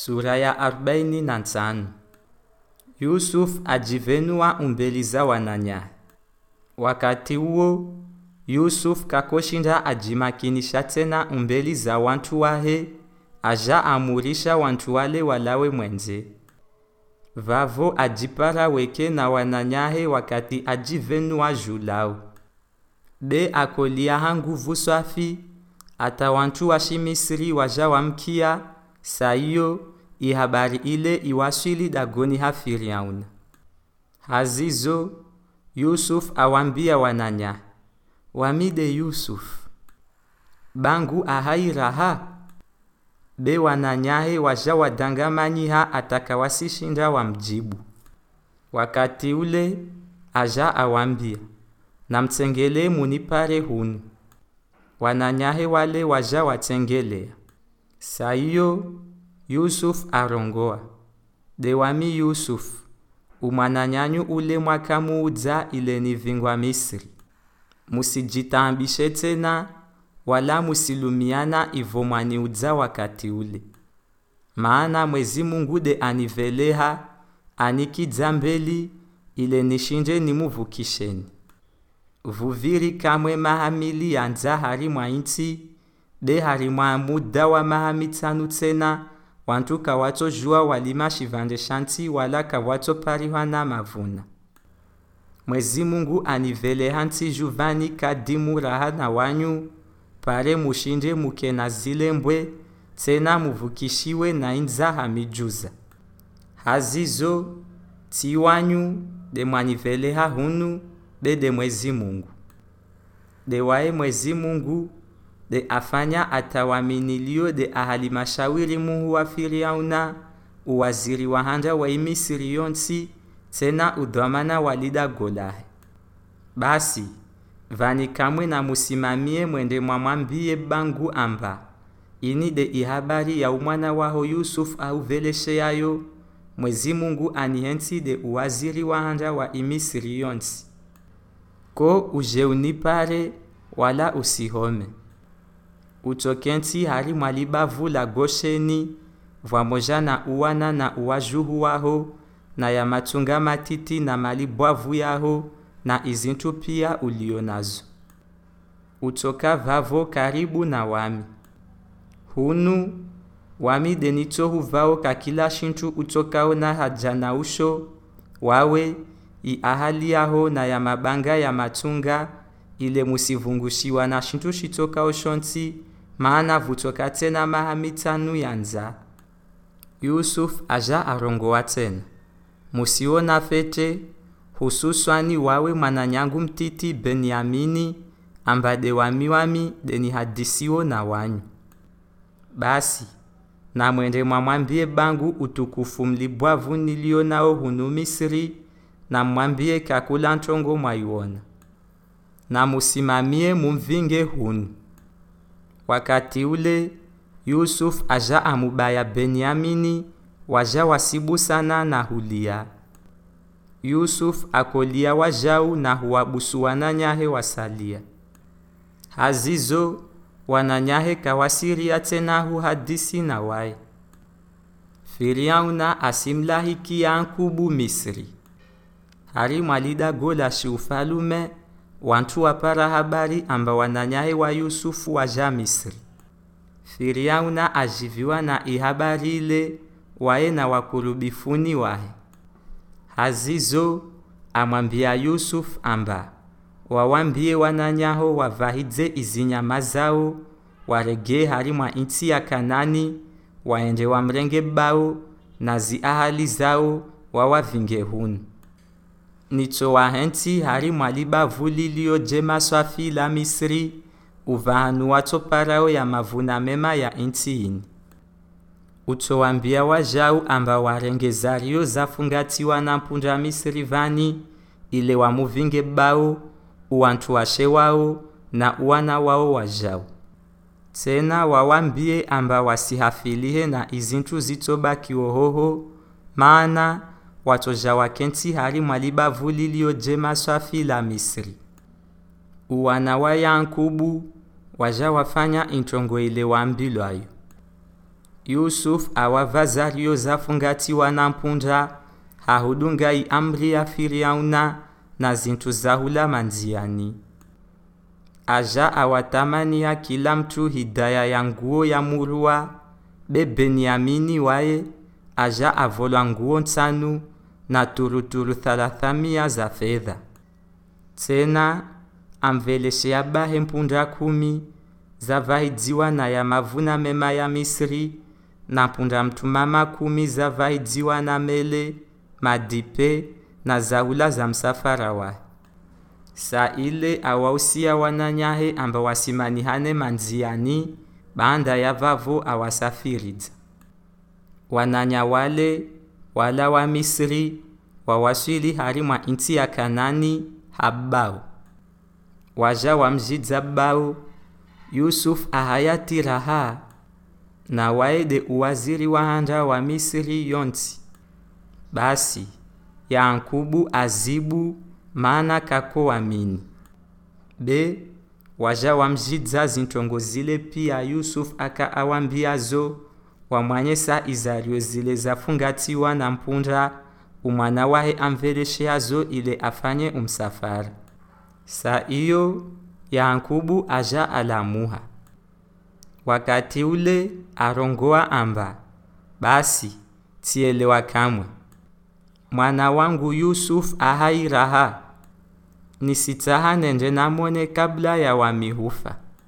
Sura ya arobaini na tano. Yusuf ajivenua umbeli za wananya. Wakati huo Yusuf kakoshinda ajimakinisha tena umbeli za wantu wahe aja amurisha wantu wale walawe mwenze vavo ajipara weke na wananyahe wakati ajivenua julao be akolia hanguvu swafi ata wantu washimisiri waja wamkia saiyo ihabari ile iwaswili dagoni ha Firiauna. Hazizo Yusuf awambia wananya wamide Yusuf bangu ahairaha be wananyahe waja wadangamanyiha atakawasishinda wamjibu. Wakati ule aja awambia namtsengele munipare hunu wananyahe wale waja watengelea saiyo Yusuf arongoa. Dewami Yusuf umwananyanyu ule mwaka muudza ile nivingwa Misri. Musijitambishe tena wala musilumiana ivo mwaniudza wakati ule. Maana mwezi Mungu de aniveleha anikidza mbeli ile nishinje nimuvukisheni vuviri kamwe mahamili ya nzahari mwa inti be hari mwa muda wa mahamitanu tena wantu kawatojua walima shivande shanti wala kawatoparihwa na mavuna. Mwezi Mungu anivele hanti juvani kadimu raha na wanyu pare mushinde muke na zile mbwe muvukishiwe na inza hamijuza hazizo ti wanyu de mwaniveleha hunu de de mwezi Mungu. De wae mwezi Mungu de afanya atawaminilio de ahali mashawiri muhu wa Firiauna uwaziri wa handa wa imisiri yonsi tena udhamana walida golahe. Basi vani kamwe na musimamie mwende mwamwambie bangu amba ini de ihabari ya umwana waho Yusuf au veleshe yayo mwezi Mungu anihensi de uwaziri wa handa wa imisiri yonsi. Ko uje unipare wala usihome utokenti hali mwalibavu la Gosheni vwamoja na uwana na uwajuhu waho na ya matunga matiti na malibwavu yaho na izintu pia ulio nazo. Utoka vavo karibu na wami. Hunu wami denitohu vao kakila shintu utokao na haja na usho wawe iahali yaho na ya mabanga ya matunga ile musivungushiwa na shintu shitokao shonti maana vutoka tena ya yanza. Yusuf aja arongowa tena musiona fete hususwani wawe mwananyangu mtiti Benyamini ambade wami wami deni hadisiwo na wanyu. Basi na mwende mwamwambie bangu utukufu mlibwavu nilio nao hunu Misri na mwambie kakula ntongo mwaiwona na musimamie mumvinge hunu wakati ule Yusuf aja amubaya Benyamini waja wasibu sana na hulia. Yusuf akolia wajau na huwabusu wananyahe wasalia. Hazizo wananyahe kawasiria tena hu hadisi na wae. Firiauna asimlahikia nkubu Misri. Hari mwalida gola shi ufalume wantu wapara habari amba wananyahe wa Yusufu waja Misri. Firiauna ajiviwa na ihabari ile wae na wakurubifuni wahe. Hazizo amwambia Yusuf amba wawambie wananyaho wavahidze izinyama zao warege hari mwa inti ya Kanani waende wamrenge bao na ziahali zao wawavinge hunu nito wahenti hari mwalibavu lilio jema swafi la Misri uvahanu watoparao ya mavuna mema ya inti ini utowambia wazhau amba warengezario zafungatiwa na mpunda Misri vani ile wamuvinge bao uwantu washe wao na uwana wao wazhau tena wawambie amba wasihafilihe na izintu zitobakiwo hoho maana watoja wakenti hari mwalibavu lilio jema swafi la Misri. Uwana wa Yankubu waja wafanya intongo ile Yusufu yusuf awavazario zafungatiwa na mpunda hahudungai amri ya firiauna na zintu zahula manziani. Aja awatamania kila mtu hidaya ya nguo ya murua be beniamini waye aja avolwa nguo nsanu na turuturu thalathamia za fedha. Tena amveleshea bahe mpunda kumi zavahidziwa na ya mavuna mema ya misri na punda mtumama kumi zavahidziwa na mele madipe na zaula za msafara wahe Sa ile awausia wananyahe amba wasimanihane manziani baanda ya vavo awasafiridza. Wananya wale wala wa misri wawaswili hari mwa inti ya kanani habau. Waja wamjidza bao yusuf ahayati raha na waede uwaziri wa wahanda wa misri yonti basi yankubu azibu maana kako wamini b waja wamjidza zintongo zile pia yusuf aka awambiazo wamwanyesa izario zile zafungatiwa na mpunda umwana wahe amvelesheazo ile afanye umsafara. Sa iyo yankubu aja alamuha. Wakati ule arongoa amba basi tielewa kamwe. Mwana wangu yusuf ahairaha nisitaha nende namone kabla ya wamihufa